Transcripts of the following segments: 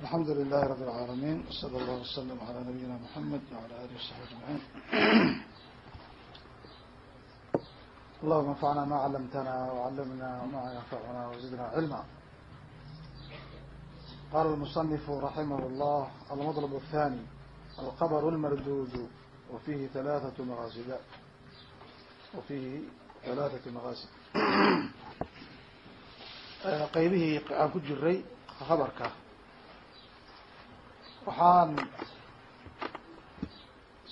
الحمد لله رب العالمين وصلى الله وsلم على نبيinا محمد وعلى آله وصحبه أجمعين اللهma انfعnا ma clمtnا وعlمnا ma ينfعnا وزidnا علmا qال المصنف رحمه الله المطلب الثاني الqبر المردود وفihi ثلاثة مaاsd وفihi ثaلaثaة مaغاsd qaybihii aan ku waxaan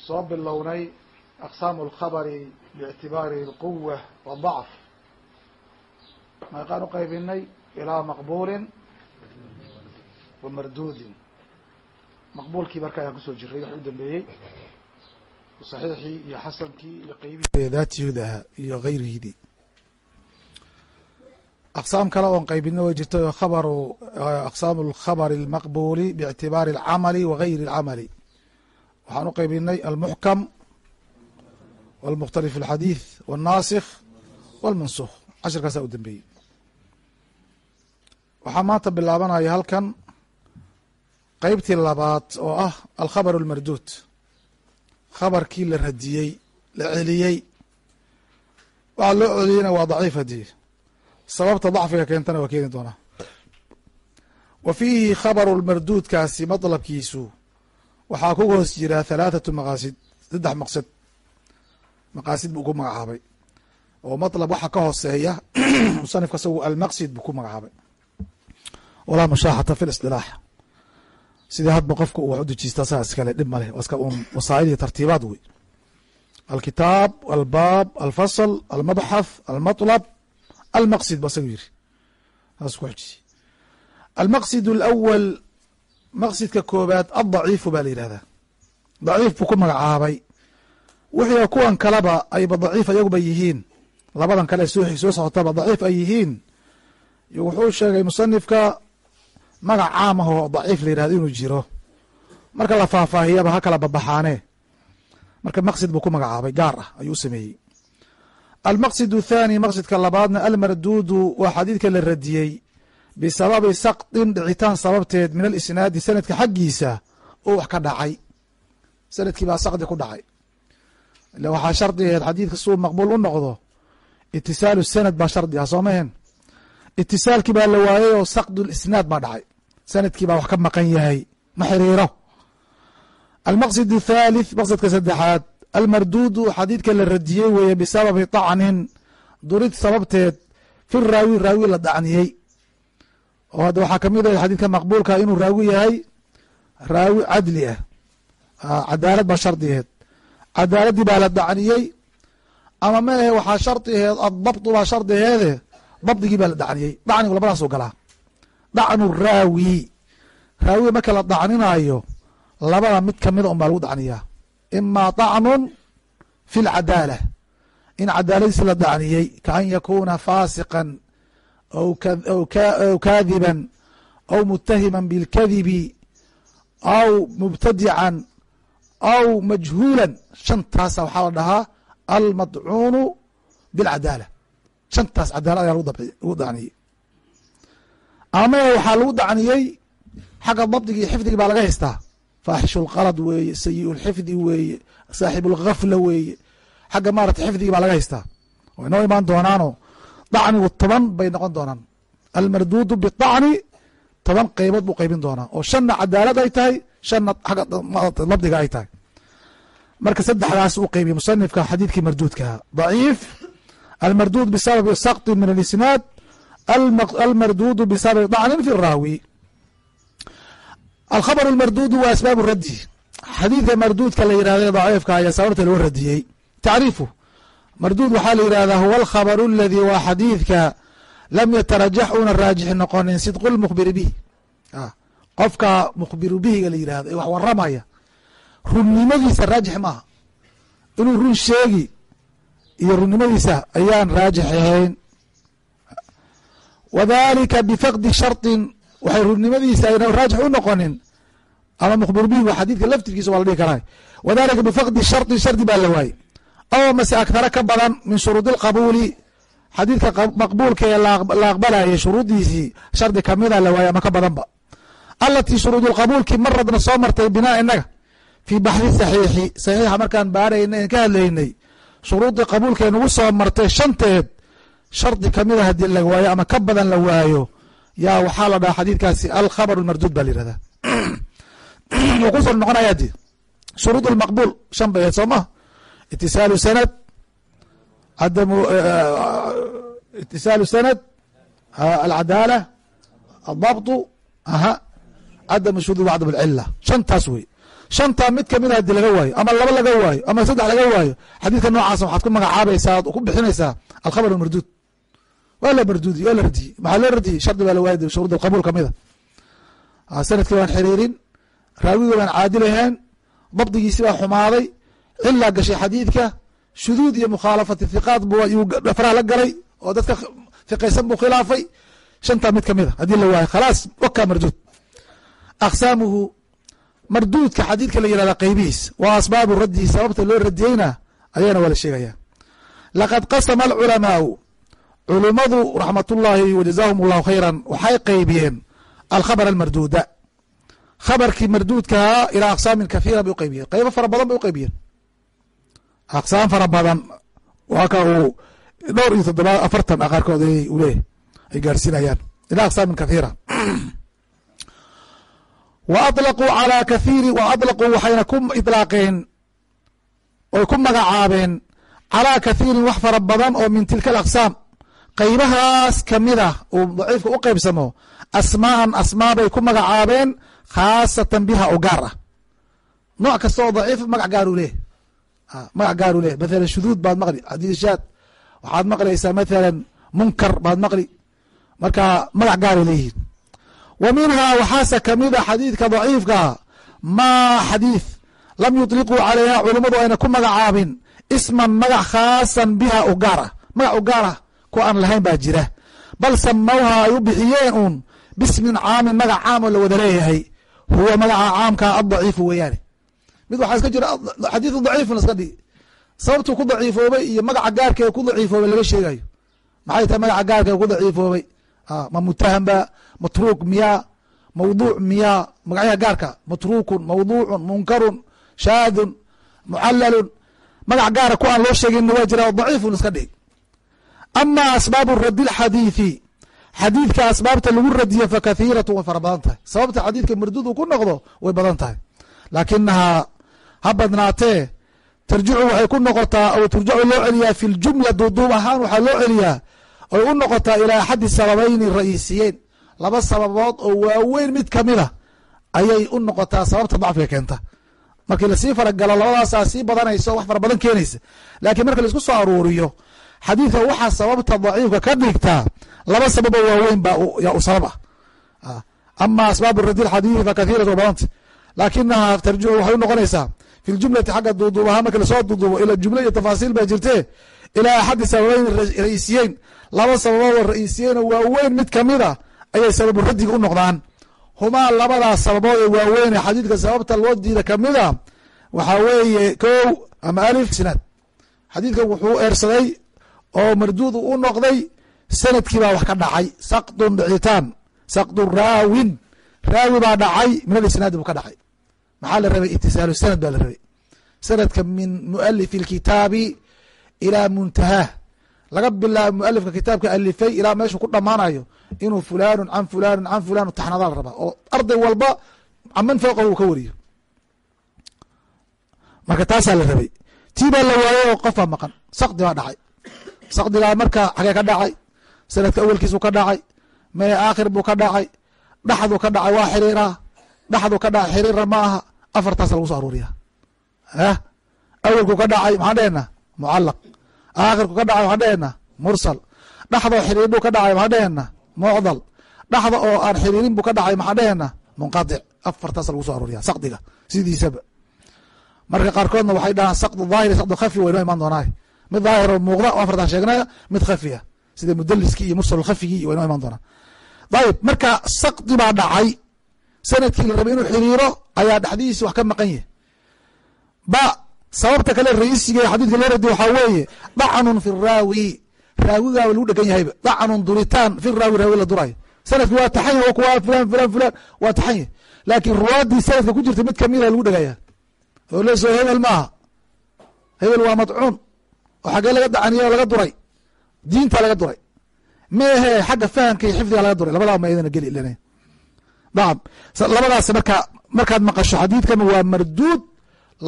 soo bilownay aqsaamu اlkhabari biictibaari اlquwa wadacf meeqaan uqaybinay ilaa maqbulin wa marduudin. Maqbulkii marka ayaan ku soo jiray wax u dambeeyey. Saxiixii iyo xasankii iyo qaybihii daatiyoodaha iyo gayrihidii aqsaam kale oon qaybino way jirta khabaru aqsaamu alkhabari almaqbuli biictibaari alcamali wa gayri alcamali waxaan u qaybinay almuxkam walmukhtalif alxadiid walnaasikh walmansukh cashirkaasaa u dambeeyey waxaa maanta bilaabanaya halkan qeybtii labaad oo ah alkhabar almarduud khabarkii la radiyey la celiyey waxaa loo celiyeyna waa daciif haddii sababta dacfiga keentana waa keeni doonaa. Wa fiihi khabaru lmarduudkaasi matlabkiisu. Waxaa ku hoos jira halaathatu maqaasid saddex maqsad maqaasid buu ku magacaabay. Oo matlab waxa ka hooseeya musanifka isagu almaqsid buu ku magacaabay. Walaa mushaaxata fi lisdilaax sidii hadba qofka uu wax u dejiista saa iskale dhib maleh wasaa'il iyo tartiibaad wey. Alkitaab albaab alfasl almabxath almatlab almaqsid ba isagu yiri? Saas ku xujisay almaqsid alawal maqsidka koobaad addaciifu baa la yihahdaa daciif buu ku magacaabay. Wixii kuwan kaleba ayba daciif ayaguba yihiin. Labadan kale soo socotaba daciif ay yihiin. Wuxuu sheegay musanifka magac caam ah oo daciif la yihahdo inuu jiro. Marka la faahfaahiyaba ha kala babaxaane. Marka maqsid buu ku magacaabay gaar ah ayuu u sameeyey almaqsid athani maqsidka labaadna almarduudu waa xadiidka la radiyey bisababi saktin dhicitaan sababteed min alisnaadi sanadka xaggiisa oo wax ka dhacay. Sanadkii baa sakdi ku dhacay. Ila waxaa shardigeed xadiidka suu maqbuul u noqdo itisaalu sanad baa shardi ah soo mahen itisaalkii baa la waayey oo sakdu lisnaad baa dhacay. Sanadkii baa wax ka maqan yahay. Ma xiriiro. Almaqsid athalith maqsidka saddexaad almarduudu xadiidka la radiyey weeye bisababi طacnin durid sababteed fi raawi raawi la dacniyey. Oo hadda waxaa ka mid ah xadiidka maqbuulka inuu raawi yahay raawi cadli ah cadaalad baa shardigeed cadaaladdii baa la dacniyey ama ma ahe waxaa shardigeed adabtu baa shardigeede dabdigii baa la dacniyey. Dacnigu labadaasuu galaa. Dacnu raawi. Raawi marka la dacninaayo labada mid kamida un baa lagu dacniyaa ima طacnun fi اlcadaala in cadaaladiisi la dacniyey kaan yakuna faasiqan aw kaadiban aw mutahima biاlkadibi aw mubtadican aw majhuula shantaasa waxaa la dhahaa almadcuunu biاlcadaala shantaas cadaalad ayaa lagu dacniyey ama waxaa lagu dacniyey xagga dabdigi iyo xifdigi baa laga haystaa faaxishu lqalad weeye sayi lxifdi weeye saaxibu lgafla weeye. Xagga maarata xifdigi baa laga haystaa. Way noo imaan doonaano dacnigu toban bay noqon doonaan. Almarduudu biطacni toban qeybood buu qeybin doonaa. Oo shanna cadaalad ay tahay shanna xagga dabdiga ay tahay. Marka saddexdaas uu qeybiye musanifka xadiidkii marduudkaha daciif. Almarduud bisababi sakti min alisnaad. Almarduudu bisababi dacnin fi raawi alkhabr اmarduudu wa asbaabu raddi xadiidka marduudka la yihahda daciifka ayaa sababta loo radiyey tacriifu marduud waxaa la yihahdaa huwa alkhabr اladii waa xadiidka lam yatarajax una raajix noqonin sidqu lmukhbiri bih qofka mukhbiru bihiga la yihahdo ee wax waramaya runnimadiisa raajix maaha inuu run sheegi iyo runnimadiisa ayaan raajix ahayn wadalika bifaqdi sharطin waxay runnimadiisa ayna raajix u noqonin ama mukhbir bihi waa xadiidka laftirkiisa waa la dhihi karaa. Wadalika bifaqdi sharطi shardi baa la waayey aw mase agtara ka badan min shuruudi اlqabuuli xadiidka maqbuulka ee la aqbalayay shuruuddiisii shardi kamida la waayey ama ka badanba. Alatii shuruud lqabuulki maradna soo martay binaa inaga. Fii baxdi saxiixi saxiixa markaan baaraynay en ka hadlaynay shuruudii qabuulkee nagu soo martay shanteed shardi kamida haddii la waayo ama ka badan la waayo yaa waxaa la dhahaa xadiidkaasi alkhabar marduud baa la yihahdaa wuu ku soo noqonaya di shuruud lmaqbuul shan bay ahayd soo ma? Itisaalu sanad cadamu itisaalu sanad alcadaala adabtu aha cadamu shuduud cadam alcila shantaas wey. Shantaa mid ka mid a haddii laga waayo ama laba laga waayo ama saddex laga waayo xadiidka noocaasa waxaad ku magacaabaysaa ku bixinaysaa alkhabar marduud waa la marduudi waa la radiyey maxaa loo radiyey shardi baa la waayay shuruud alqabuul kamida sannadkii baan xiriirin raawigii baan caadilahayn dabdigiisi baa xumaaday cilaa gashay xadiidka shuduud iyo mukhaalafati hiqaad bu faraha la galay oo dadka fiqaysan buu khilaafay. Shantaa mid ka mid a haddii la waayo khalaas wakaa marduud aqsaamuhu marduudka xadiidka la yihahda qeybihiis wa asbaabu raddihi sababta loo radiyeyna ayana waa la sheegaya laqad qasama alculamaau culummadu raxmatullaahi wajazahum allahu khayran waxay qeybiyeen alkhabr almarduuda khabarkii marduudkahaa ilaa aqsaamin kahiira bay uqeybiyeen qeybo fara badan bay uqeybiyeen aqsaam fara badan waaka uu dhowr iyo todoba afartan a qaarkood leeyahy ay gaarsiinayaan ilaa aqsaamin kahiira wa alaquu calaa kahiiri wa alaquu waxayna ku ilaaqeen oy ku magacaabeen calaa kahiirin wax fara badan oo min tilka alaqsaam qeybahaas ka mid ah uu daciifka u qeybsamo asmaaan asmaa bay ku magacaabeen khaasatan biha oo gaar ah. Nooc kasta oo daciif magac gaaru leh. Magac gaaru leh. Mathalan shuduud baad maqli xadiishaad waxaad maqlaysaa mathalan munkar baad maqli. Marka magac gaaray leeyihiin. Wa minhaa waxaase kamida xadiidka daciifkaa maa xadiid lam yuطliquu calayha culummadu ayna ku magacaabin isman magac khaasan biha u gaar ah. Magac u gaar ah kuwa aan lahayn baa jira. Bal samawha ay u bixiyeen uun. Bismin caamin magac caam la wada leeyahay huwa magaca caamkaa addaciifu weeyaane. Mid waxaa iska jira xadiidu daciifun iska dhigi sababtuu ku daciifoobay iyo magaca gaarkee ku daciifoobay laga sheegayo maxay tahay magaca gaarkee ku daciifoobay? Ma mutahamba matruuk miyaa mawduuc miyaa magacyaha gaarka matruukun mawduucun munkarun shaadun mucalalun magac gaara ku aan loo sheegin waa jira daciifun iska dhig ama asbaabu radi lxadiiثi xadiidka asbaabta lagu radiyo fakathiiratu way fara badan tahay. Sababta xadiidka uu ku noqdo way badan tahay. Laakinahaa ha badnaatee tarjicu waxay ku noqotaa ou turjacu loo celiyaa fi ljumla duuduub ahaan waxaa loo celiyaa oy u noqotaa ilaa axadi sababayni ra'iisiyeyn laba sababood oo waaweyn mid kamida ayay u noqotaa sababta dacfiga keenta. Markii la sii faragalo labadaasaa sii badanaysa wax fara badan keenaysa. Laakiin marka la isku soo aruuriyo xadiidka waxaa sababta daciifka ka dhigtaa laba sababoo waaweyn yaa u sabab ah. Ama asbaab radi xadiidi fakathiirat wa badanta laakinaha tarjicu waxay u noqonaysaa fi ljumlati xagga duuduub ahaan marka la soo duuduubo ila jumla iyo tafaasiil baa jirte ilaa axadi sababeyn ra'iisiyeyn laba sababood oo waaweyn mid kamida ayay sababu radiga u noqdaan. Humaa labadaas sababood ee waaweyne xadiidka sababta loo diida kamida waxaa weeye kow ama alif sinaad. Xadiidkan wuxuu eersaday oo marduud u noqday sannadkii baa wax ka dhacay. Sakdun dhicitaan sakdun raawin. Raawi baa dhacay min alisnaadi buu ka dhacay. Maxaa la rabay? Itisaalu sanad baa la rabay. Sanadka min mualifi اlkitaabi ilaa muntahaah laga bilaabo mualifka kitaabka alifay ilaa meeshuu ku dhamaanayo inuu fulanu can fulanu can fulan taxnadaa la rabaa oo arday walba caman fooqahu uu ka wariyo. Marka taasaa la rabay. Tii baa la waayay oo qof maqan. Sakdi baa dhacay sakdigaa marka xagee ka dhacay sanadka awelkiisuu ka dhacay mee aakhir buu ka dhacay dhaxduu ka dhacay waa xiriiraa dhaxduu ka dhacay xiriira ma aha afartaasa lagu so aruuriya ah awelku ka dhacay maxaan dhehena mucalaq aakhirku ka dhacay maxaan dhehena mursal. Dhaxdoo xiriir buu ka dhacay maxaan dhehena mucdal. Dhaxda oo aan xiriirin buu ka dhacay maxaan dhehena munqadic afartaasa lagu so aruuriya sakdiga sidiisaba. Marka qaarkoodna waxay dhahaan sakdu daahiri sakdu khafi waynoo imaan doonaay mid daahiro muuqda oo afartan sheegnaya mid khafiya. Sida mudaliskii iyo mursal khafigii waynoo imaan doonaa ayib marka sakdi baa dhacay. Sanadkii la rabay inuu xiriiro ayaa dhexdihiisi wax ka maqan yahi ba sababta kale raisiga ee xadiidka loo radiyo waxaa weeye dacnun fi raawi. Raawigaaba lagu dhegan yahayba dacnun duritaan fi raawi raawi la durayo sanadki waa taxany o kuwa fulan fulan fulan waa taxany laakiin ruwaadii sanadka ku jirta mid kamida lagu dhegaya. Oo leso hebel maaha. Hebel waa madcuun oo xaggee laga dacaniye oo laga duray diinta laga duray meehe xagga fahamka iyo xifdiga laga duray labadaa ma geli len nacam labadaas marka markaad maqasho xadiidkan waa marduud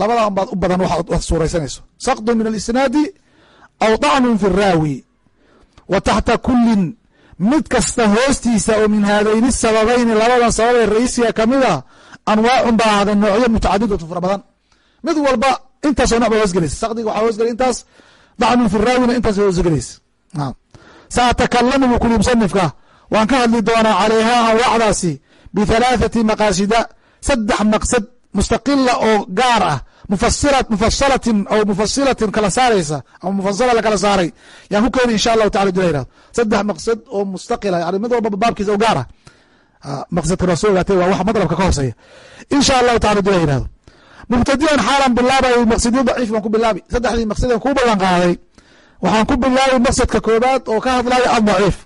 labadan baad u badan waxaad suuraysanayso. Sakdu min alisnaadi aw dacnun fi raawi wa taxta kulin mid kasta hoostiisa oo min haadayni sababayni labadan sababee raisiga ka mid a anwaacun baa noocyo mutacadidatu fara badan. Mid walba intaasoo noc ba hoosgelaysa sakdiga waxaa hoosgelay intaas dacnun fi raawina intaas hoosgelaysa naam saatakalamu buu kuli musanifka waan ka hadli doonaa calayha anwaacdaasi bithalaathati maqaasida saddex maqsad mustaqila oo gaar ah mufasalatin aw mufasilatin kala saaraysa ama mufasala la saaray yaan ku keeni insha allahu tacala dula yiraahdo saddex maqsad oo mustaqila yani mid walba baabkiisa oo gaar ah maqsadkana soo ogaatay waa wax madlabka ka hooseeya insha allahu tacala dula yiraahdo mubtadian xaalan bilaabay maqsadyo daciif baan ku bilaabi. Saddexdii maqsadeen kuu ballan qaaday waxaan ku bilaabay maqsadka koobaad oo ka hadlaya aldaciif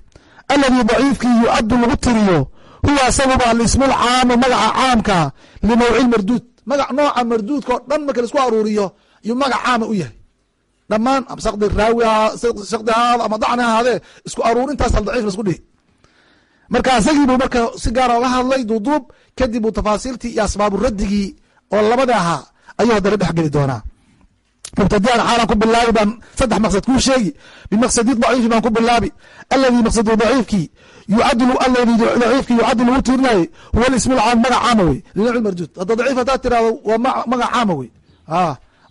aladii daciifkii yucaddu lagu tiriyo huwa isaguba alismu lcaamu magaca caamka linowci marduud. Magac nooca marduudka oo dhan marka la isku aruuriyo yuu magac caama u yahay. Dhammaan sakdi raawi sakdi ahaado ama dacni ahaadee isku aruurintaas al daciif la isku dhihi. Marka isagii buu marka si gaara oga hadlay duuduub kadib uu tafaasiiltii iyo asbaabu raddigii oo labada ahaa ayuu haddana dhex geli doonaa. Mubtadian xaalan ku bilaabi baan saddex maqsad kuu sheegi. Bimaqsadi daciifi baan ku bilaabi. Aladii maqsadu daciifkii yucadlu aladii daciifkii yucaddu lagu tirinayay huwa lismu lcaam magac caama wey linawci marduud hadda daciif haddaad tirahdo waa magac caama wey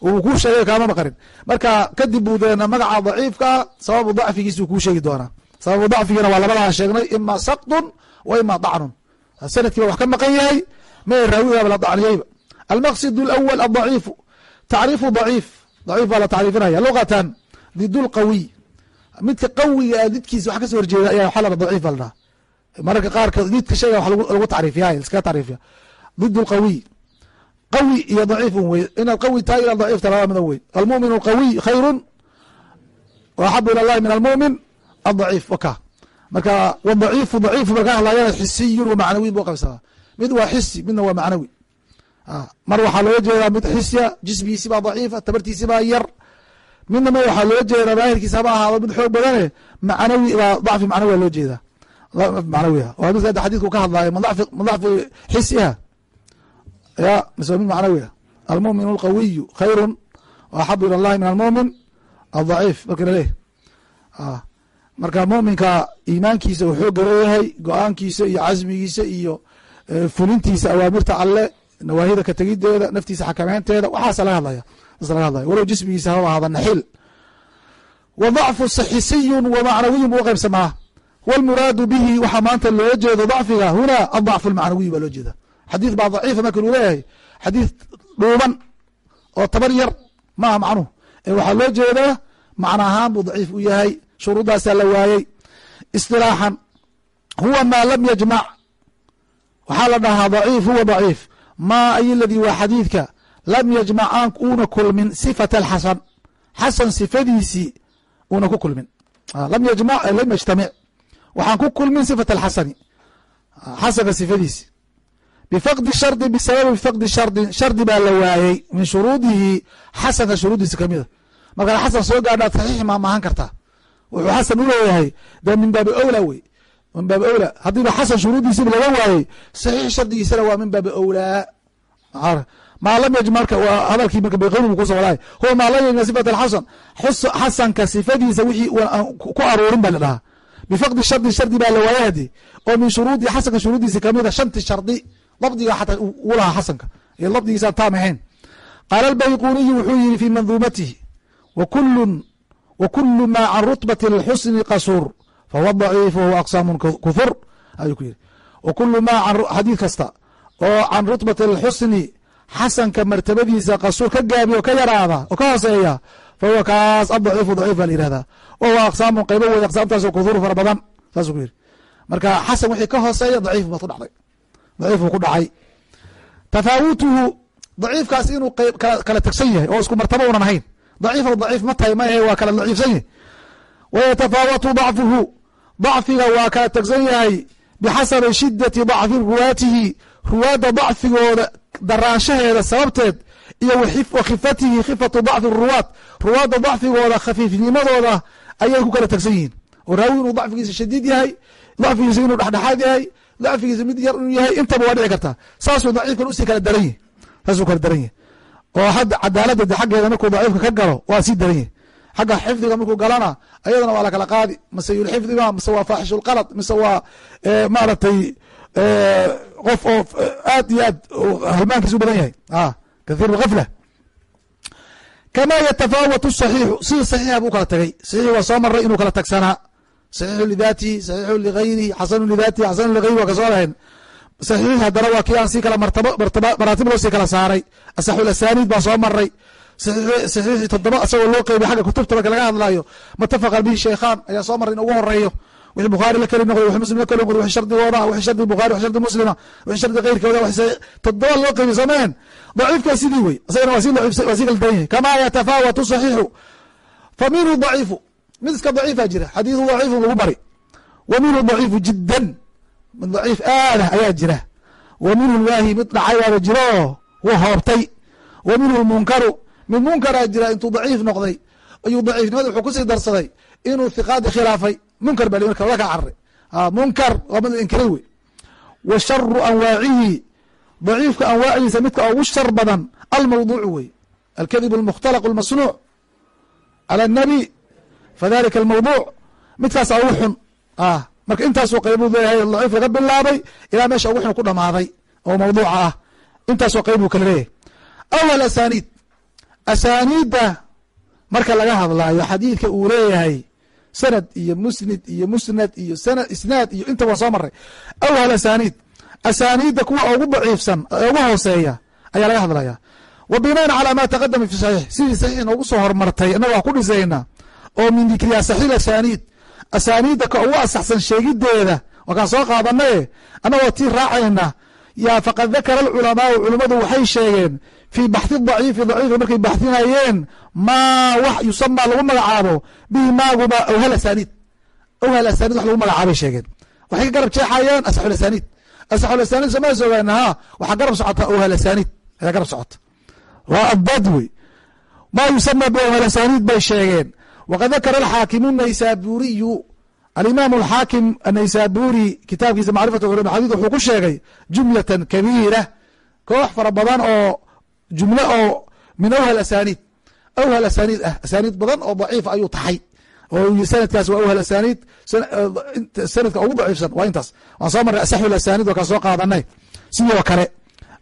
uu kuu sheegay kaama maqarin marka kadib buu deena magaca daciifkaa sababu dacfigiisuu kuu sheegi doonaa. Sababu dacfigina waa labadaaan sheegnay ima sakdun wa ima dacnun. Sanadkiiba wax ka maqan yahay mee raawigaaba la dacniyeyba almaqsid alawal adaciifu tacriifu daciif daciif baa la tacriifinaya luqatan didulqawiy midka qawiga didkiisa wax ka soo horjeeda ayaa waxaa laa daciif baa la dhaha mararka qaarka didka shayga wax lagu tacriifiya iskaga tacriifiya did lqawiy qawi iyo daciif un wey inaad qawi tahay inaad daciif tahay laba midan wey almumin alqawiy khayrun wa axabu ila allahi min almumin adaciif waka marka wadaciifu daciifu markaa hadlayana xisiyun wa macnawiyin bu qabsadaa mid waa xisi midna waa macnawi mar waxaa looga jeedaa mid xisya jismigiisi baa daciifa tabartiisi baa yar. Midna ma waxaa loo jeedaa daahirkiisa ahaado mid xoog badane macnawi baa dacfi macnawi loo jeedaa. Macnawiha waa mid hadda xadidku ka hadlaayo ma dacfi xisiha ya mise mid macnawiha almumin alqawiyu khayrun waaxabu ila allahi min almumin aldaciif marka laleh marka muminka iimaankiisa uu xoog gareeyahay go'aankiisa iyo casmigiisa iyo fulintiisa awaamirta alle nawaahida ka tegideeda naftiisa xakameynteeda waxaasa laga hadlaya laga hadlaya. Walow jismigiisa haba ahada naxil. Wa dacfu xisiyun wa macnawiyun buu qaybsamaa wاlmuraadu bihi waxaa maanta loola jeedo dacfiga huna adacfu lmacnawiy baa loo jeeda xadiid baa daciifa marka luu leeyahay. Xadiid dhuuban oo tabar yar maaha macnuhu. Ee waxaa loo jeedaa macna ahaan buu daciif u yahay shuruuddaasaa la waayey isilaaxan huwa maa lam yajmac waxaa la dhahaa daciif huwa daciif ma ay ladii waa xadiidka. Lam yajmac aan uuna kulmin sifat alxasan. Xasan sifadiisii una ku kulmin. Yajmac lam yajtamic waxaan ku kulmin sifat alxasani. Xasanka sifadiisi bifaqdi shardi bisababi faqdi shardi shardi baa la waayey min shuruudihi xasanka shuruuddiisa kamida markaad xasan soo gaadhaad saxiix ma maahan kartaa. Wuxuu xasan u leeyahay dee min baabi owla wey min baabi owla haddiiba xasan shuruuddiisiba laga waayey saxiix shardigiisana waa min baabi owlaa maa lam marka waa hadalkii marka bayqani bu kuso walaay huwa maa sifat alxasan. Xasanka sifadiisa wixii ku aruurin baa la dhahaa. Bifaqdi shardi shardi baa la waaya hadi oo min shuruudi xasanka shuruuddiisa kamida shanti shardi. Dabdiga xataa u lahaa xasanka. Iyo dabdigiisaan taam ahayn. Qaala albayquniyu wuxuu yihi fi manduumatihi wkulun wkulu ma can rutbati اlxusni qasuur fahuwa daciif wahuwa aqsaamu kufur ayuu ku yihi wkulu ma xadiid kasta oo can rutbati اlxusni xasanka martabadiisa qasuur ka gaabiya oo ka yaraada oo ka hooseeya fahuwa kaas adaciifu daciif baa la yihahdaa wahuwa aqsaamun qaybo wey aqsaamtaasoo kuhuru fara badan saasuu ku yihi marka xasan wixii ka hooseeya daciif baad ku dhacday daciif buu ku dhacay tafaawutuhu daciifkaas inuu kala tegsan yahay oo isku martabo unan ahayn daciif daciif ma tahay mahe waa kala daciifsan yahy wayatafaawatu dacfuhu dacfiga waa kala tegsan yahay bixasabi shidati dacfi ruwaatihi ruwaadda dacfigooda daraanshaheeda sababteed iyo wa khifatihi khifatu dacfi ruwaad ruwaadda dacfigooda khafiifnimadooda ayay ku kala tagsan yihiin oo raawi inuu dacfigiisa shadiid yahay dacfigiisa inuu dhexdhexaad yahay dacfigiisa mid yar inuu yahay intaba waa dhici kartaa saasuu daciifkan u sii kala daran yahi saasuu kala daran yahi oo hadda cadaaladda xaggeeda markuu daciifka ka galo waa sii daran yahi xagga xifdiga markuu galana ayadana waa lakala qaadi. Mise yulxifdiga mise waa faaxishulqalad mise waa maaragtay qof oo aad iyo aad halmaankiisu badan yahay. Kathiir gafla kama yatafaawat saxiixu sida saxiixa buu kala tagay saxiix waa soo maray inuu kala tagsanaa. Saxiixu lidaatihi saxiixu ligayrihi xasanu lidaatihi xasanu ligayrihi waa ka soo lahayn. Saxiix haddana waa kii aan sii kala martabo maraatib loo sii kala saaray. Asaaniid baa soo maray saxiixii toddoba asagoo loo qeybiy xagga kutubta marka laga hadlayo mutafaqa bihi sheekhaan ayaa soo maray in ugu horeeyo wixii bukhaari la keli noqday wixii muslim la keli noqday wixii shardigooda wixii shardi bukhari wixii shardi muslima wixii shardi keyrkooda wixii toddoba loo qeybiy soomeen daciifka sidii wey isagana waa sii waa sii kala daran yahay. Kama yatafaawatu saxiixu fa minhu daciifu mid iska daciifa jira xadiidu daciifu lagu bari. Wa minhu daciifu jiddan mid daciif aadah ayaa jira. Wa minhu lwaahi mid dhacay baaba jiro wuu hoobtay. Wa minhu lmunkaru mid munkaraa jira intuu daciif noqday ayuu daciifnimada wuxuu ku sii darsaday inuu hiqaadi khilaafay. Munkar ba marka wada ka cararay munkar waa mid inkiray wey wa sharu anwaacihi. Daciifka anwaacdiisa midka ugu shar badan almawduucu wey alkadib almukhtalaq almasnuuc cala annabi. Fadalika almawduuc midkaasa ugu xun. Marka intaasoo qeybuu leeyahay daciif laga bilaabay ilaa meesha ugu xun ku dhamaaday oo mawduuca ah. Intaasoo qeyb buu kala leeyahay. Awal asaniid asaaniidda marka laga hadlaayo xadiidka uu leeyahay sanad iyo musnid iyo musnad iyo sana isnaad iyo inta waa soo maray awhal asaaniid. Asaaniidda kuwa ugu daciifsan ee ugu hooseeya ayaa laga hadlaya wa binaan calaa ma taqadama fi saxiix. Sidii saxiix inoogu soo hormartay innaga waa ku dhisayna oo min dikri asaxiil asaaniid. Asaaniidda ka ugu asaxsan sheegideeda waa kaan soo qaadanaye annagoo tii raacayna. Yaa faqad dakara alculamaau culummadu waxay sheegeen fii baxhi daciifi daciifka markay baxhinayeen maa wax yusamaa lagu magacaabo bihi maaguba awhal asaniid awhal asaniid wax lagu magacaabay sheegeen waxay ka garab jeexayeen asaxul asaniid asaxul asaniid somaa sogaana ha waxaa garab socota awhal asaniid ayaa garab socota waa adad wey maa yusama biawhal asaniid bay sheegeen waqad dakara alxaakimu naysaburiyu alimaam alxaakim anaysaburi kitaabkiisa macrifat culum xadid wuxuu ku sheegay jumlatan kabiira koox fara badan oo jumle oo min awhal asaniid awhal asaniid ah asaniid badan oo daciif ayuu taxay oo sanadkaas waa awhal asaniid sanadka ugu daciifsan waa intaas. Waan soo marray asaxu asaniid waa kaa soo qaadanay sidoo kale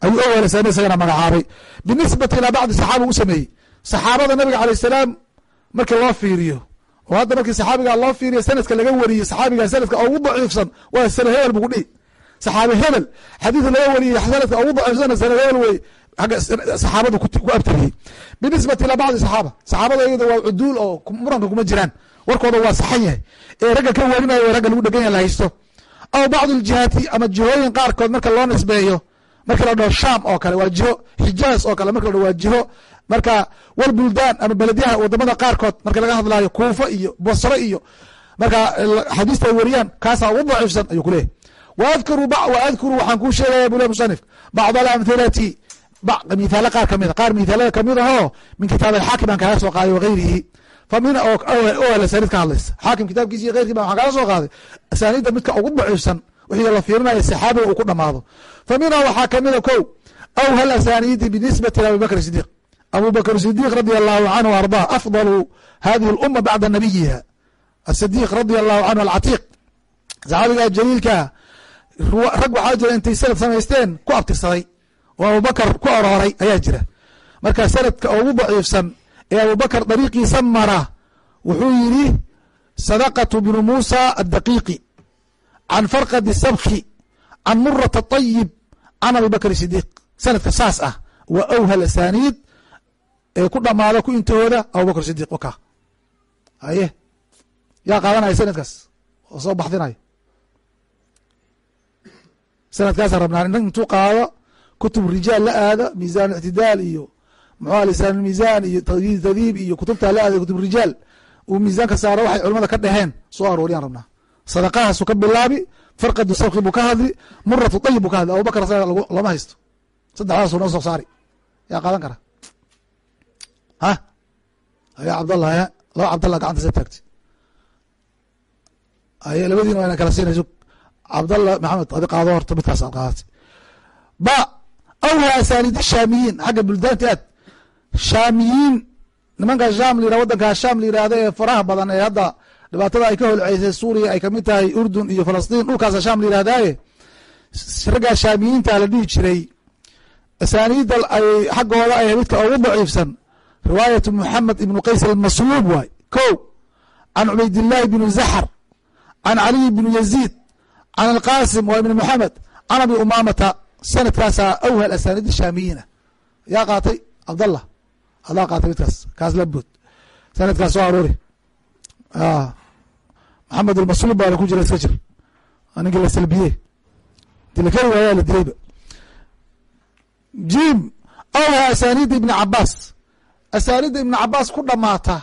ayuu awhal asaniid isagana magacaabay. Binisbati ilaa bacdi saxaaba u sameeyey. Saxaabada nabiga alayh salaam markii loo fiiriyo oo hadda markii saxaabiga loo fiiriyo sanadka laga wariyey saxaabiga sanadka ugu daciifsan waa sanad hebel bugu dhihi. Saxaabi hebel xadiidka laga wariyey sanadka ugu daciifsan sanad hebel wey agga saxaabadu ku abtiriyey binisbati ilaa bacdi saxaaba. Saxaabada iyada waa cuduul oo muranka kuma jiraan. Warkooda waa saxan yahay. Ee ragga ka warinayo ee ragga lagu dhegan yaha la haysto. Aw bacdu ljihaati ama jihooyin qaarkood marka loo nisbeeyo marka la dhaho sham oo kale waa jiho xijaaz oo kale marka la dhaho waa jiho. Marka wal buldaan ama beledyaha waddamada qaarkood marka laga hadlaayo kuufa iyo basre iyo marka xadiista ay wariyaan kaasaa ugu daciifsan ayuu ku leeyahy waadkuru waadkuru waxaan kuu sheegaya bule musanif. Bacd alamhilati mithaale qaar kamida qaar mithaalada ka mid ahoo min kitaab alxaakim aan kaga soo qaaday wagayrihi famina oo ohel asaaniid ka hadlaysa. Xaakim kitaabkiisi iyo keyrkii ba waxaan kaga soo qaaday. Asaaniidda midka ugu daciifsan wixii la fiirinaya saxaabiga uu ku dhamaado. Fa minha waxaa kamida kow awhal asaaniidi binisbati ila abi bakr sidiiq abu bakr sidiiq radi allahu canhu ardaa afdalu hadihi اluma bacda nabiyiha asidiiq radi allahu canhu alcatiiq saxaabiga jaliilkaa rag waxaa jira intay sanad samaysteen ku abtirsaday oo abubakar ku arooray ayaa jira. Marka sanadka ugu daciifsan ee abubakar dariiqiisa mara wuxuu yidhi sadaqatu bnu muusa addaqiiqi can farqadi sabki can murata طayib can abi bakr sidiiq sanadka saas ah waa awhal asaniid ee ku dhamaada ku intahooda abubakr sidiiq waka haye yaa qaadanaya sanadkaas? Oo soo baxdinaya. Sanadkaasa rabnaa intuu qaado kutub rijaal la aado miisaan ictidaal iyo muxua lisaan miisaan iyo tadiib iyo kutubta la aada kutub rijaal uu miisaanka saaro waxay culamada ka dheheen soo arooriyaan rabnaa. Sadaqahaasu ka bilaabi farqadu sabki buu ka hadli muratu dayib buu ka hadli. Abubakar asaga lama haysto. Saddexdaasu noo soo saari. Yaa qaadan kara? Ha? Ya cabdallah ya laba cabdallah gacanta sa taagti ay labadiina waa ina kala siinayso cabdallah maxamed adi qaado horta midkaas aad qaadatay ba awha asaanidi shaamiyiin xagga buldaanti aad shaamiyiin nimanka sham la yirah wadankaa sham la yiraahdo ee faraha badan ee hadda dhibaatada ay ka holceysay suuriya ay ka mid tahay urdun iyo falastiin dhulkaasa sham la yirahdaaye raggaa shaamiyiinta la dhihi jiray asaaniidda ay xaggooda ay midka ugu daciifsan riwaayatu muxamed ibnu qays almasluub waay ko can cubaydillaahi bnu zaxr can caliy bnu yaziid can alqasim waa ibn moxamed can abi umaamata sanadkaasaa awhal asaaniid shaamiyiina yaa qaatay cabdallah adaa qaatay midkaas kaas labood sanadkaas soo aroori. Maxamed almasluub baana ku jira iska jir. Ninkii la salbiye inti la keli waayaa la dilayba. Jim awha asaaniidda ibni cabaas asaaniidda ibni cabaas ku dhamaata.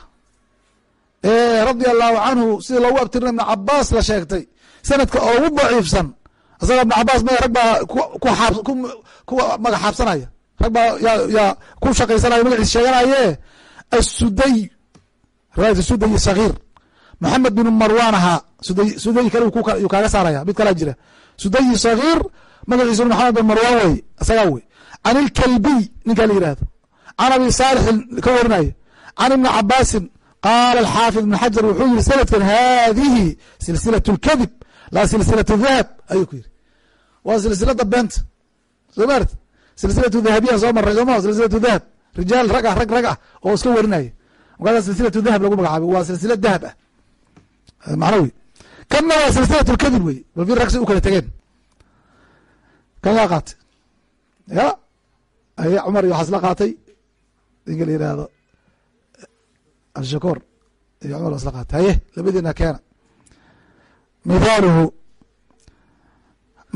Ee radia allahu canhu sida loogu abtirina ibn cabaas la sheegtay. Sanadka ugu daciifsan isaga ibn cabaas ma rag baa ku magac xaabsanaya. Rag baa yaa ku shaqaysanaya magaciis sheeganaye. Asuday suday sagiir maxamed bin marwan ahaa suday suday kale yuu kaaga saaraya. Mid kalaa jira. Suday sagiir magaciisu maxamed bin marwan wey isagaa wey can ilkalbiy ninkaa la yihahdo can abi saalixin ka warinaya can ibni cabaasin qaala alxaafid ibn xajar wuxuu yihi sanadkan hadihi silsilaة اlkadib laa silsilaة dahab ayuu ku yiri waa silsilada beenta soo maarti silsilatu dahabiyan soo maray sooma silsilatu dahab rijaal rag ah rag rag ah oo iska warinaya markaasa silsilatu dahab lagu magacaabay waa silsila dahab ah. Macna wey kanna waa silsilat اlkadib wey bal fi rag si u kala tegeen kan yaa qaatay? Ya aya cumar iyo waxaa isla qaatay. Ninka la yihahdo alshakoor iyo cumar waa isla qaatay. Haye labadiina keena mithaaluhu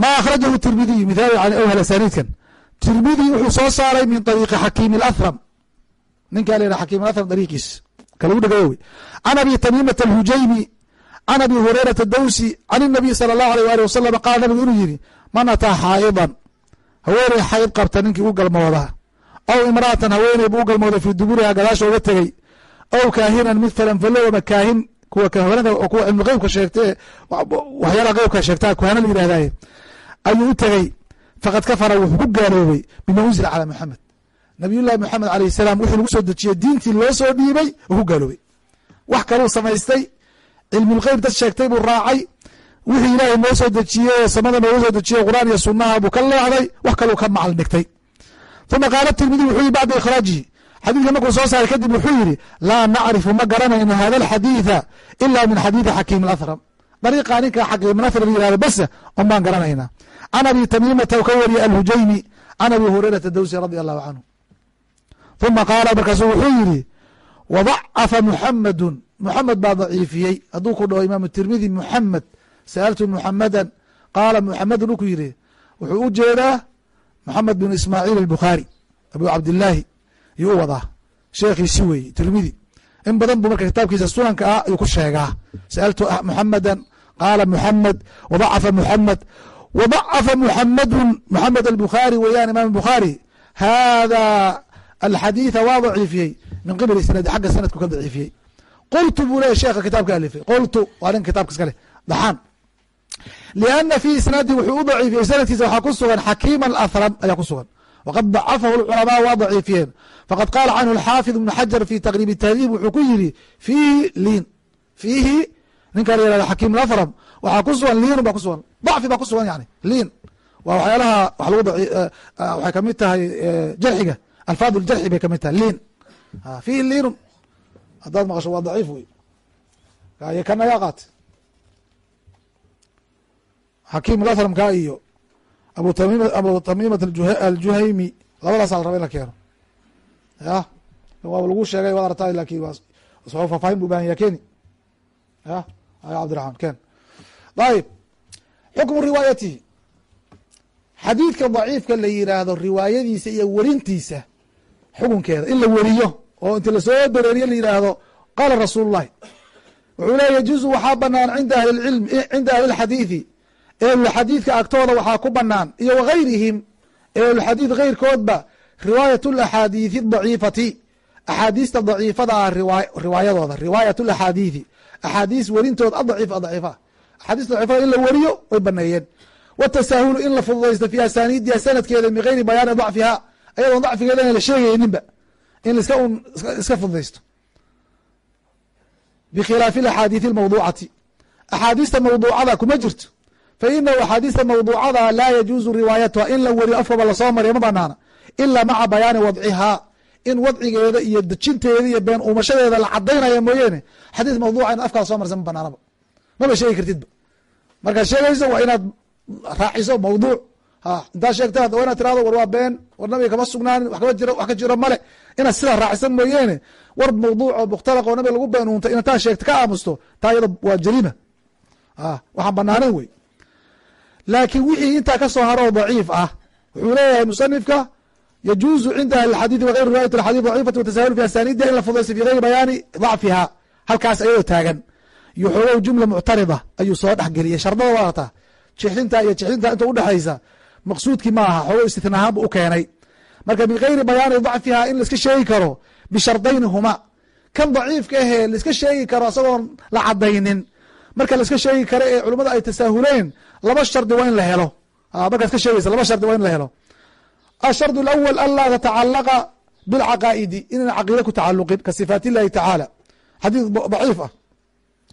ma akhrajahu tirmidiyu mithaal an awhal asaniidkan tirmidi wuxuu soo saaray min طariiqi xakiim اlathram ninkaa la yihah xakiim athram dariiqiis kalagu dhegaya wey can abi tamiimata alhujaymi can abi hurayrata dawsi can الnabiy salى اllahu alيh ali wasalam qaala nabigu inuu yihi man ataa xaa'idan haweeney xayd qabta ninkii u galmooda aw imra'atan haweeney buu u galmooday fii duburiha gadaasha uga tegey aw kaahinan mid falanfalo ama kaahin kuwa kahwanada oo kuwa cilmi qeybka sheegta waxyaalaha qeybka sheegtaa kuhana la yihahdaye ayuu u tegey faqad kafara wuxuu ku gaaloobay bima unzila calaa muxamed nabiy llahi moxamed alayh salaam wixii lagu soo dejiyey diintii loo soo dhiibay uu ku gaaloobay. Wax kaluu samaystay cilmulqeyb dad sheegtay buu raacay wixii ilaahay noo soo dejiyey samada nooga soo dejiyey qur'aan iyo sunaha buu ka leexday wax kaluu ka macal dhigtay. Uma qaala tirmidi wuxuu yihi bacda ikhraajihi xadiidka markuu soo saaray kadib wuxuu yihi laa nacrifu ma garanayno hada alxadiida ila min xadiidi xakiim اlathram dariiqa ninka xakiim athram yihahdo basa un baan garanaynaa can abi tamiimata ka wariye alhujaymi can abi hurayrata dawsi radi allahu canhu. Uma qaala markaasu wuxuu yihi wadacafa muxamedun muxamed baa daciifiyey. Hadduu ku dhaho imaamu tirmidi muxamed sa'altu muxameda qaala muxamedun uku yihi wuxuu u jeedaa moxamed bin ismaaciil albukhaari abu cabdilaahi yuu wadaa. Sheekhiisi weeye tirmidi in badan buu marka kitaabkiisa sunanka ah ayuu ku sheegaa. Sa'altu muxameda qaala muxamed wadacafa muxamed wadacafa muxamedun moxamed albukhaari weeyaan imaam bukhaari hada alxadiida waa daciifiyey min qibli sanadi xagga sanadku ka daciifiyey. Qultu buu leeya sheekha kitaabka alifay. Qultu waa nin kitaabka iska leh. Daxaan liana fi isnaadi wuxuu u daciifiyey sanadkiisa waxaa ku sugan xakiima athram ayaa ku sugan wqad dacafahu اlculamaa waa daciifiyeen faqad qaala canhu alxaafid ibnu xajar fi taqriib tahdiib wuxuu ku yiri fiihi liin fiihi ninka la yihahdo xakiim athram waxaa ku sugan liinun baa ku sugan dacfi baa ku sugan yani liin waa waxyaalaha wax lagu waxay ka mid tahay jarxiga alfaad ljarxi bay ka mid tahay liin fiihi liinun haddaad maqasho waa daciif wey y kan nagaa qaate xakiim athramka iyo abu tamim abu tamimat aljuhaymi labadaasa la raba in la keeno. Ya? Waaba lagu sheegay waad artaa laakiin waa faafaahin bu baahan ya keni ya? Cabdiraxmaan ken ayib xukmu riwaayatihi xadiidka daciifka la yiraahdo riwaayadiisa iyo werintiisa xukunkeeda in la weriyo oo inti la soo dareeriyo la yiraahdo qaala rasuul llahi wuxuu leeya yajuuzu waxaa banaan cinda ahli lxadiidi ehlulxadiidka agtooda waxaa ku banaan iyo wagayrihim ehlulxadiid keyrkoodba riwaayat laxaadiidi daciifati axaadiista daciifada ah riwaayadooda riwaayat axaadiis werintood adaciif adaciifa axaadiista daciifada in la weriyo way baneeyeen watasaahulu in la fududaysto fi asaniidiha sanadkeeda min bayaani dacfiha ayadoon dacfigeeda la sheegayninba in iska un iska fududaysto. Bikhilaafi axaadiidi اlmawduucati axaadiista mawduucada kuma jirto fainahu axaadiista mawduucada laa yajuuzu riwaayatuha in la weriyo afkaba la soo mariyo ma banaana ila maca bayaani wadcihaa in wadcigeeda iyo dejinteeda iyo been uumashadeeda la cadaynaya mooyeene xadiis mawduuca in afkaa soo marsa ma banaanaba maba sheegi kartidba markaad sheegayso waa inaad raaciso mawduuc ha intaad sheegta waa inaad tirahdo war waa been war nabiga kama sugnaanin wax jiro wax ka jiro male inaad sidaa raacisan mooyeene war mawduuc mukhtalaq oo nabiga lagu been uuntay inaad taa sheegta ka aamusto taa iyada waa jariima waxaan banaanen wey laakiin wixii intaa ka soo haro oo daciif ah wuxuu leeyahay musanifka yajuuzu cinda ahli xadiidi wagayr riwaayat axadii daciifati watasahul fi asaniidiha in la fudaysto fi gayri bayaani dacfiha halkaas ayadoo taagan. Iyo xoogow jumla muctarida ayuu soo dhexgeliyey shardada waa artaa jixinta iyo jixinta inta udhexaysa maqsuudkii ma aha xoogow istitnaahaan bu u keenay. Marka min gayri bayaani dacfiha in laiska sheegi karo bishardayni huma kan daciifka ahee laiska sheegi karo isagoon la cadaynin marka laiska sheegi karo ee culimmada ay tasaahuleen laba shardi waa in la helo markaad ka sheegeysa laba shardi waa in la helo ashard اlأwl anlaa tatacalaqa biاlcaqaa'idi inayna caqiida ku tacaluqin ka sifaat illahi tacaala xadiid daciif ah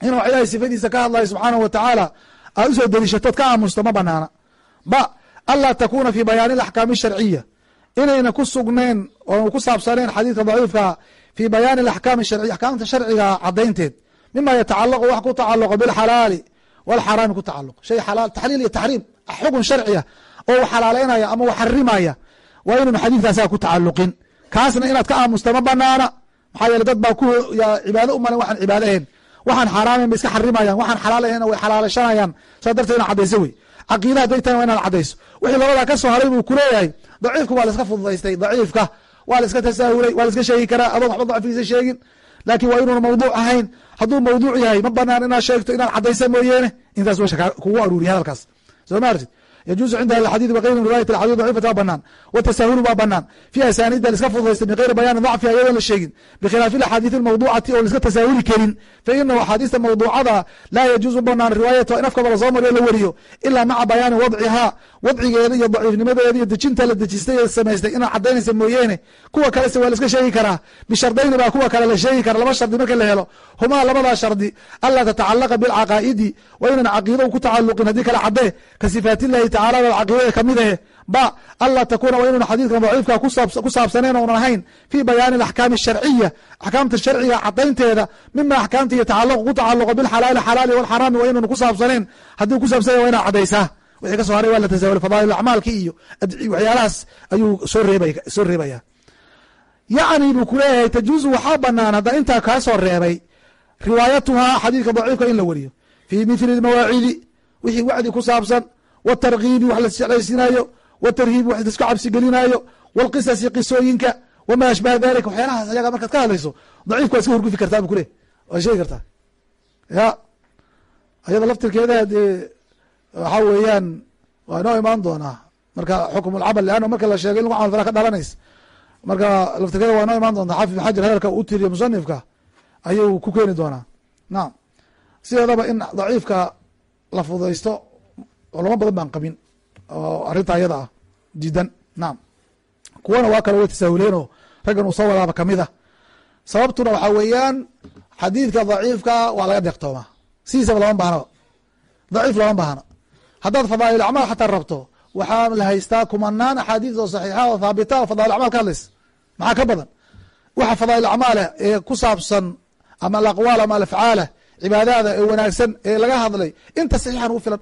inuu ilahay sifadiisa ka hadlayo subxaanahu wa tacaala aad usoo deliishatood ka aamusto ma banaana ba anlaa takuna fi bayaani اlaxkaami الsharciya inayna ku sugnayn oo ku saabsaneen xadiidka daciifka fi bayaani اaxkaami sharciya axkaamta sharciga cadaynteed mima yatacalaqu wax ku tacalaqo bilxalaali wاlxaraami ku tacalq shay xalaal taxliil iyo taxriim xukun sharciya oo xalaaleynaya ama xarimaya waa inun xadiidkaasaa ku tacaluqin kaasna inaad ka aamusta ma banaana maxaa yeele dad baa ku cibaado u malen waxaan cibaado ahayn. Waxaan xaaraamayn bay iska xarimayaan waxaan xalaal ahayn way xalaalashanayaan. Saa darteed inaad cadayso wey. Caqiida haday tahay waa inaad cadayso wixii labadaa ka soo haray buu kuleeyahay daciifka waa la iska fududaystay daciifka waa la iska tasaahulay waa la iska sheegi karaa adoon waxba dacfigiisa sheegin laakiin waa inuuna mawduuc ahayn. Hadduu mawduuc yahay ma banaan inaad sheegto inaad cadaysa mooyeene intaas wesha kugu aruuriya hadalkaas. Soo ma yajuuzu cinda ahli xadiidi bigayri riwaayat axadiid dacifati waa banaan watasaahulu baa banaan fi asaaniida laiska fududaystay min gayri bayaani dacfiha iyadoon la sheegin bikhilaafi axaadiid almawduucati oo laiska tasaahuli karin fainahu axaadiista mawduucada laa yajuuzu banaan riwaayatu in afkaba la soo mariyo la weriyo ilaa maca bayaani wadcihaa wadcigeeda iyo daciifnimadeeda iyo dejinta la dejistay ee samaystay inaad cadaynaysa mooyeene kuwa kalese waa laiska sheegi karaa bishardayni baa kuwa kale la sheegi kara laba shardi marka la helo humaa labadaa shardi anlaa tatacalaqa bilcaqaa'idi waa inaan caqiida ku tacaluqin haddii kale cadee ka sifaat illahi tacala caqiidada ka mid ahe ba anlaa takuna waa inun xadiidkan daciifka ku saabsaneen oonan ahayn fi bayaani axkaami asharciya axkaamta sharciga cadaynteeda mima axkaamta iyo tacalaqu ku tacalaqo bilxalaali xalaali walxaraami waa inun ku saabsaneen haddii ku saabsanya waa inaad cadaysaa wixii ka so haray waa la tasaawul fadaa'il acmaalki iyo waxyaalahaas ayuu soo reebay soo reebaya. Yacni buu kuleeyahay tajuuzu waxaa banaan hadda intaa kaa soo reebay riwaayatuhaa xadiidka daciifka in la weriyo fi mithli mawaacidi wixii wacdi ku saabsan wtargiibi wax lasjeclaysinaayo wtarhiibi wax la isku cabsi gelinaayo wاlqisasi qisooyinka wama ashbaha dalika waxyaalahaas ayaga markaad ka hadlayso daciifka waa iska hurgufi kartaa bu kule waa sheegi kartaa. Ya ayada laftirkeeda dee waxaa weeyaan waa inoo imaan doonaa. Marka xukm اlcamal leanna marka la sheegay in lagu camal fala ka dhalanaysa marka laftirkeeda waa inoo imaan doontaa xafid ibn xajar hadalka u tiriyo musanifka ayuu ku keeni doonaa. Nacam sideedaba in daciifka la fudaysto culamo badan baan qabin oo arrinta ayada ah diidan nacam kuwana waa kale way tasaahuleen oo raggan uu soo wadaaba ka mid ah. Sababtuna waxaa weeyaan xadiidka daciifka waa laga deeqtoomaa sidiisaba lama bahnaba daciif lama baahna haddaad fadaa'il acmaal xataa rabto waxaa la haystaa kumanaan axaadiis oo saxiixa oo thaabita oo fadail acmaal ka hadlaysa maxaa ka badan? Waxa fadaa'il acmaalah ee ku saabsan ama alaqwaal ama alafcaalah cibaadaada ee wanaagsan ee laga hadlay inta saxiixan ugu filan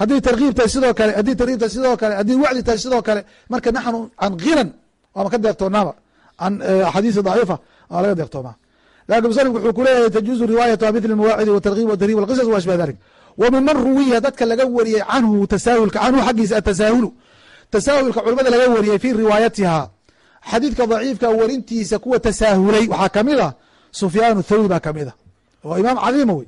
haddii tarkiib tahay sidoo kale haddii tarkiib tahay sidoo kale haddii wacdi tahay sidoo kale marka naxnu can ginan waama ka deeqtoonaaba can axaadiisi daciifa waa laga deeqtoomaa laakiin musanifku wuxuu kuleeyahay tajuuzu riwaayatu mithli mawaacidi watarkiib watarhib walqisas wa ashbah dalik wa miman ruwiya dadka laga wariyey canhu tasaahulka canhu xaggiisa atasaahulu tasaahulka culimada laga wariyey fi riwaayatiha. Xadiidka daciifka warintiisa kuwa tasaahulay waxaa ka mid a sufyaan thawri baa ka mid a oo imaam cadiima wey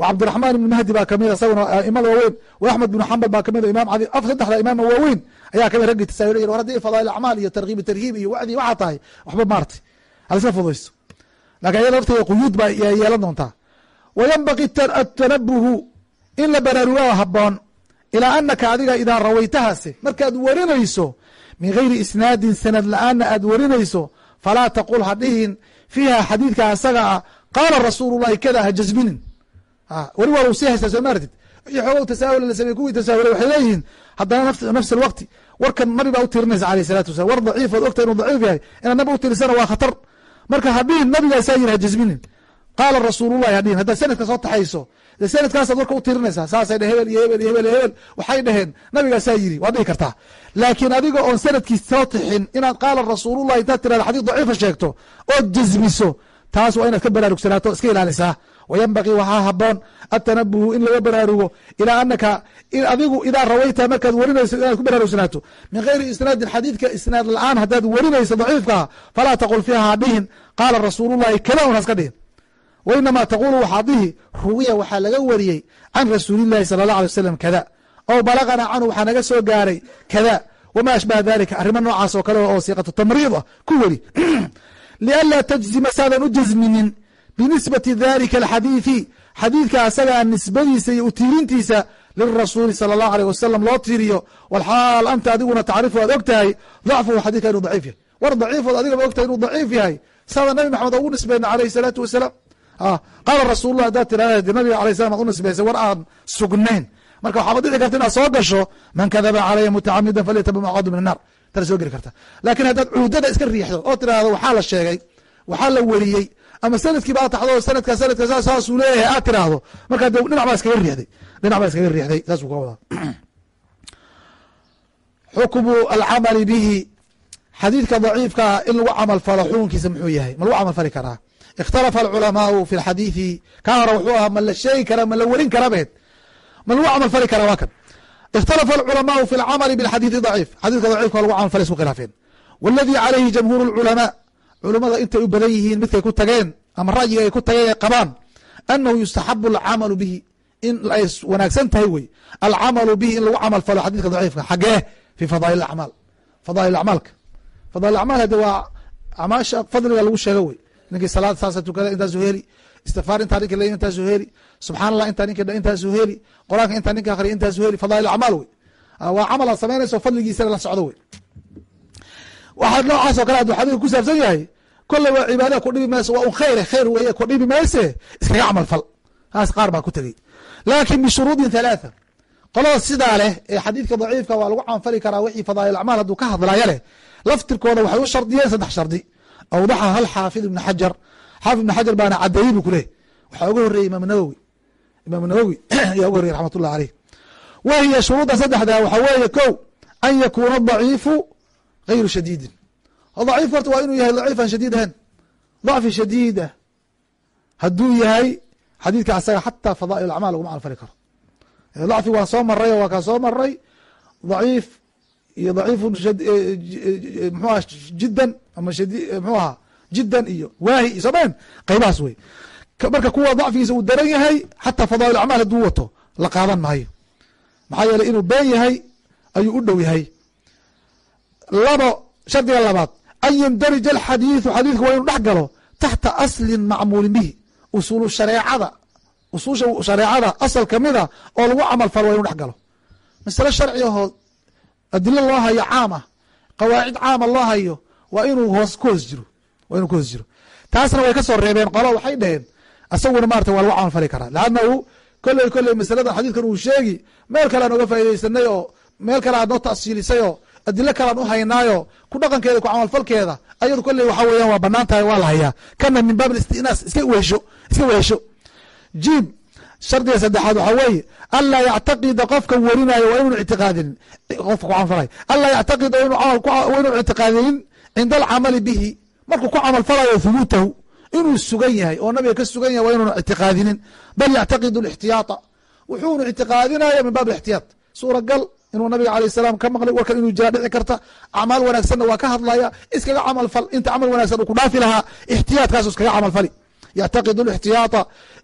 wa cabdiraxmaan ibn mahdi baa ka mid isaguna aimada waaweyn. Wa axmed bnu xambal baa ka mid imaam cadiim af saddexda imaama waaweyn ayaa ka mid raggii tasaahul war haddii fadail acmaal iyo tarkiib tarhiib iyo wacdi waxaa tahay waxba maartay haliska fudayso laakiin ayada lafteeda quyuud baa yeelan doontaa wa yanbaqi atanabuhu in la baraarugaa haboon ilaa anaka adiga idaa rawaytahase markaad warinayso min gayri isnaadin sanad la'aanna aad warinayso falaa taqul ha dhihin fiiha xadiidka asaga ah qaala rasuulu llahi kada ha jasminin weli waa sii haystaa soo maartid wixii xoogow tasaahul la samey kuwii tasaahulay waxay leeyihiin haddana nafs alwaqti. Warkan nabi baa u tirinaysa alayh salatu wasalam war daciif ood ogta inuu daciif yahay. Inaad nabi u tirisana waa khatar. Marka hadhihin nabigaasaa yiri ha jasminin qaala rasuulullahi hadhihin haddaad sanadka soo taxayso de sanadkaasaad warka u tirinaysaa saasay dhe hebel iyo hebel iyo hebel iyo hebel waxay dhaheen nabigaasaa yiri waad dhihi kartaa. Laakiin adiga oon sanadkiis soo tixin inaad qaala rasuulullahi intaad tirahda xadiis daciifa sheegto ood jasmiso taas waa inaad ka baraarugsanaato iska ilaalisaa wayanbagii waxaa haboon atanabuhu in laga baraarugo ilaa anaka adigu idaa rawayta markaad warinayso inaad ku baraarugsanaato min gayri isnaadin xadiidka isnaad la'aan haddaad warinayso daciifkaa falaa taqul fiiha hadhihin qaala rasuulullahi kada un haska dhihin wainamaa taqulu waxaa dhihi ruwiya waxaa laga wariyey can rasuulillahi sala allah alay wasalam kada ow balagana canhu waxaa naga soo gaaray kada wama ashbaha dalika arrimo noocaas oo kale oo siiqatu tamriid ah ku weri lianlaa tajzima saadan u jasminin binisbati dalika alxadiidi xadiidka asagaa nisbadiisa iyo utiirintiisa lirasuuli sala allahu aleyh wasalam loo tiiriyo walxaal anta adiguna tacrifu aad og tahay dacfuhu xadidka inuu daciif yahay war daciifood adigaba ogtahay inuu daciif yahay saada nabi maxamed ugu nisbayna alayh salaatu wasalaam qaala rasuullah haddaad tirahda nabiga alay salam ad u nisbaysay war aan sugnayn marka waxaaba dhici karta inaad soo gasho man kadaba calaya mutacamidan falyatabi maqadu min annar tana soo geli karta laakiin haddaad cuudada iska riixdo oo tirahdo waxaa la sheegay waxaa la weriyey ama sannadkii baa taxdo sanadka sanadka saasuu leeyahay aad tiraahdo. Markaa de dhinac baa iskaga riixday dhinac baa iskaga riixday saasuu ka wadaa. Xukmu alcamali bihi. Xadiidka daciifkaa in lagu camal falo xukunkiisa muxuu yahay ma lagu camal fali karaa? Ikhtalafa alculamaau fi lxadiidi kaa hore wuxuu ahaa ma la sheegi karaa ma la werin karabeed ma lagu camal fali karaa waa kan. Ikhtalafa alculamaau fi lcamali bilxadiidi daciif. Xadiidka daciifka lagu camal falay isku khilaafeen. Waladii calayhi jamhuur lculamaa culamada intay u badan yihiin midkay ku tageen ama ra'yiga ay ku tageen ay qabaan anahu yustaxabu alcamalu bihi in ay wanaagsan tahay wey. Alcamalu bihi in lagu camal falo xadiidka daciifka xagee fi fadaa'il acmaal. Fadaa'il acmaalka. Fadaa'il acmaal hade waa acmaasha fadliga lagu sheego wey. Ninkii salaad saasa tukada intaasuu heli. Istikfaar intaa ninki la intaasuu heli. Subxaan allah intaa ninki intaasuu heli. Quraanka intaa ninka akhriya intaasuu heli. Fadaa'il acmaal wey. Waa camal aad samaynayso fadligiisana la socdo wey waxaa noocaas oo kale aduu xadiidka ku saabsan yahay kolley waa cibaada ku dhibi mayso waa un khayre khayr weeye ku dhibi mayse iskaga camal fal. Taas qaar baa ku tegey. Laakin bishuruudin halaatha qolada sidaa leh ee xadiidka daciifka waa lagu camal fali karaa wixii fadaa'il acmaal hadduu ka hadlaya leh laftirkooda waxay u shardiyeen saddex shardi. Awdaxa hal xaafid ibn xajar xaafid ibn xajar baana cadeeyey bu kuleh waxaa uga horreeyey imaam nawowi imaam nawowi ayaa uga horreyey raxmat ullah aleyh wa hiya shuruudda saddexda waxaa weeye ko an yakuuna daciifu غayru shadiidin daciif horta waa inuu yahay daciifan shadiid ahayn dacfi shadiida hadduu yahay xadiidka asaga xataa fadaa'il acmaal laguma camal fali karo dacfi waa soo maray waa kaa soo maray daciif iyo daciifu mxuaha jiddan ama mxuu ahaa jiddan iyo waahi iyo qaybahaas wey marka kuwa dacfigiisa uu daran yahay xataa fadaa'il acmaal hadduu wato la qaadan maayo maxaa yeeley inuu been yahay ayuu u dhow yahay labo shardiga labaad an yandarija alxadiidu xadiidku waa inuu dhex galo taxta aslin macmuulin bihi usuulu shareecada usuusha shareecada asal kamida oo lagu camal falo waa inu dhex galo. Masale sharci ahoo adilo loo hayo caam ah qawaacid caama loo hayo waa inuu hoos ku hoos jiro waa inuu ku hoos jiro. Taasna way ka soo reebeen qolo waxay dhaheen asaguna maarata waa lagu camal fali karaa. Leannahu kolley kolley masaladan xadiidkan uu sheegi meel kale aan oga faa'idaysanay oo meel kale aad noo tasiilisay oo adilo kalean u haynaayo ku dhaqankeeda ku camalfalkeeda ayadu kolley waxa weeyaan waa bannaan tahay waa la hayaa. Kana min baab istinaas iska wehesho iska wehesho jib shardiga saddexaad waxaa weeye anlaa yactaqida qofka werinayo waa inuu ictiqaadinin qofka ku camalfalay anlaa yactaqida waa inuu ictiqaadinin cinda alcamali bihi. Markuu ku camalfalayo thubuutahu inuu sugan yahay oo nabiga ka sugan yahay waa inuuna ictiqaadinin. Bal yactaqidu lixtiyaata wuxuunu ictiqaadinaya min baab ixtiyaat suuragal inuu nabiga alayh salaam ka maqlay warkan inuu jiraa dhici karta. Acmaal wanaagsanna waa ka hadlaya iskaga camal fal inta camal wanagsan uu ku dhaafi lahaa ixtiyaadkaasu iskaga camal fali. Yactaqidu lixtiyaata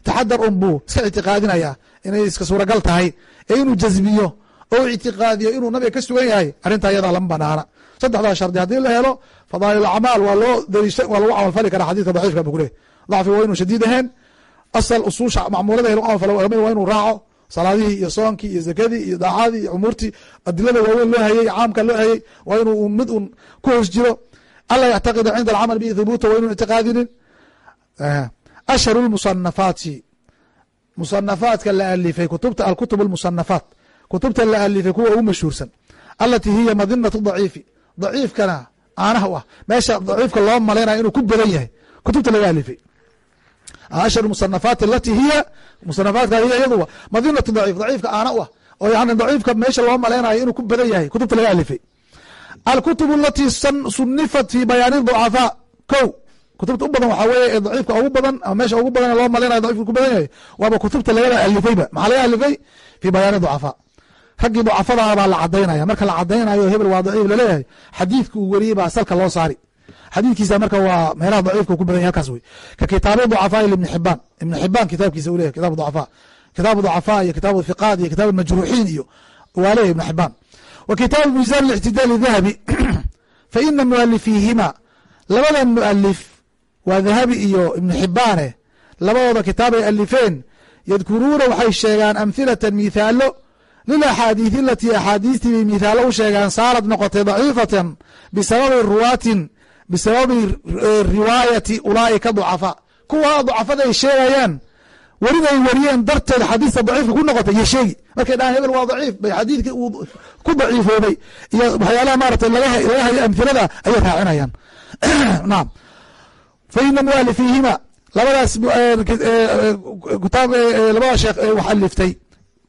taxadar un buu iska ictiqaadinaya inay iska suuragal tahay ee inuu jazmiyo oo ictiqaadiyo inuu nabiga ka sugan yahay arrinta ayadaa lama banaana. Saddexdaa shardi haddii la helo fadaa'il acmaal waa loo daliisha waa lagu camalfali karaa xadidka daciifka bu kuleh dacfi waa inuu shadiid ahayn asal usuusha macmuulada lagu camalfalo waa inuu raaco salaadihii iyo soonkii iyo zakadii iyo daacadii iyo umuurtii adilada waaweyn loo hayey caamka loo hayey waa inuu mid un ku hoos jiro. Anlaa yactaqida cinda alcamal bihi thubuuta waa inuu ictiqaadinin ashharu lmusanafaati musanafaadka la alifay kutubta alkutub almusanafaat kutubta la alifay kuwa ugu mashhuursan. Alatii hiya madinatu daciifi. Daciifkana aanaha u ah. Meesha daciifka loo malaynaya inuu ku badan yahay. Kutubta laga alifay ashhar musanafaat alati hiya musanafaadka hiya iyaduba madinatu daciif daciifka aana u ah oo yani daciifka meesha loo malaynayo inuu ku badan yahay kutubta laga alifay alkutub alatii sunifat fi bayaani ducafaa ko kutubta u badan waxaa weeye ee daciifka ugu badan ama meesha ugu badan loo malaynayo daciifka ku badan yahay waaba kutubta laga alifayba maxaa laga alifay fi bayaani ducafaa raggii ducafadaha baa la cadaynaya marka la cadaynayo hebel waa daciif la leeyahay xadiidka uu weriyey baa salka loo saari xadiidkiisa marka waa meelaha daciifka ku badan yahy halkaas wey ka kitaabi ducafaa ibni xibaan ibni xibaan kitaabkiisa uu leyahy kitaab ducafaa. Kitaabu ducafaa iyo kitaabu thiqaat iyo kitaabu majruuxiin iyo waa leeyahy ibni xibaan wa kitaabu miisaan lictidaal dahabi fa ina mualifiihima labada mualif waa dahabi iyo ibni xibaane labadooda kitaab ay alifeen yadkuruuna waxay sheegaan amhilatan mithaalo lilaxaadiidi alatii axaadiistii bay mithaalo u sheegaan saarad noqotay daciifatan bisababi ruwaatin bisababi riwaayati ulaa'ika ducafaa kuwa ducafada ay sheegayaan werinay wariyeen darteed xadiista daciifka ku noqotay iyo sheegi. Markay dhahaan hebel waa daciif bay xadiidkii uu ku daciifoobay. Iyo waxyaalaha maarata laga hayo amhilada ayay raacinayaan. Naam. Fa ina mualifiihima labadaas kitaab labada sheekh wax aliftay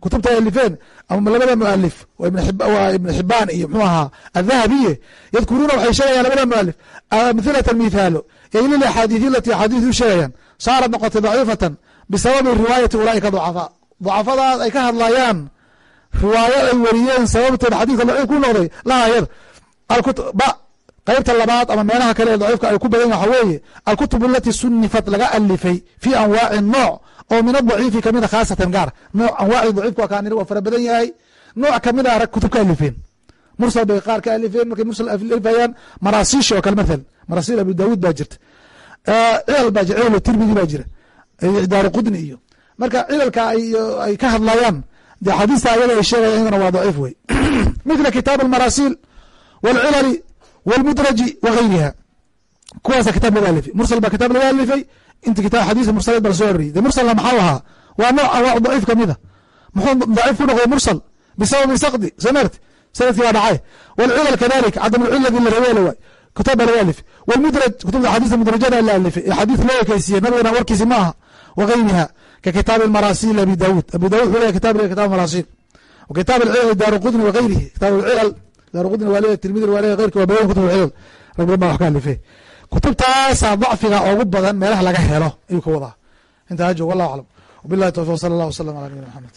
kutubta ay alifeen ama labada mualif waa ibn xibaan iyo mxuu ahaa adhahabiye yadkuruuna waxay sheegayaan labada mualif amhilata mithaalo iyo lil axaadiidi alati axaadiis u sheegayaan saarad noqotay daciifatan bisababi riwaayati ulaaika ducafaa. Ducafadaas ay ka hadlayaan riwaayo ay wariyeen sababteed xadiidka daciif ku noqday laha qeybta labaad ama meelaha kale ee daciifka ay ku badan waxa weeye alkutub alati sunifat laga alifay fi anwaaci nooc oo min adaciifi kamida khaasatan gaar. Nooc anwaaci daciifka waa kaanina waa fara badan yahay. Nooc ka mid a rag kutub ka alifeen mursal bay qaar ka alifeen markay mursal alifayaan maraasiisha oo kale mathalan. Maraasiil abu daawuud baa jirta. Cilal baa jira. Cilal tirmidi baa jira. Daaru qudni iyo. Marka cilalka ay ka hadlayaan de xadiista ayada ay sheegayan iyadana waa daciif wey mithla kitaab almaraasiil wاlcilali wاlmudraji wagayriha kuwaasa kitaab laga alifay mursal baa kitaab laga alifay inta kita xadiis mursaleed ba lasoo aroriyey de mursalna maxau ahaa waa nooc anwaac daciif kamida muxuu daciif ku noqday mursal bisababi sakdi soo maarti sanadkii baa dhacay wاlcilal kadalik cadam lciladi la rabeele waay kitaab baa laga alifay wاlmudraj kutubta axaadiista mudrajada la alifay ee xadiis loo ekeysiye nabigana warkiisi ma aha wagayriha ka kitaabi marasiil abi daawud abu daawud wuxuu leeyahy kitab le kitab marasiil wa kitaab alcilal daaru qudni wagayrihi kitaab alcilal daaru qudni waa leeyahy tirmidi waa leeyahy keyrki waa badan kutub alcilal rag badan baa wax ka alifay kutubtaasaa dacfiga ugu badan meelaha laga helo ayuu ka wadaa. Intaa joog wallahu aclam. Wabillahi tawfiq sala allah wasalam ala nabiyina maxamed